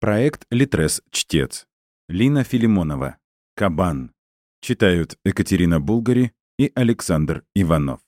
Проект «Литрес. Чтец». Лина Филимонова. «Кабан». Читают Екатерина Булгари и Александр Иванов.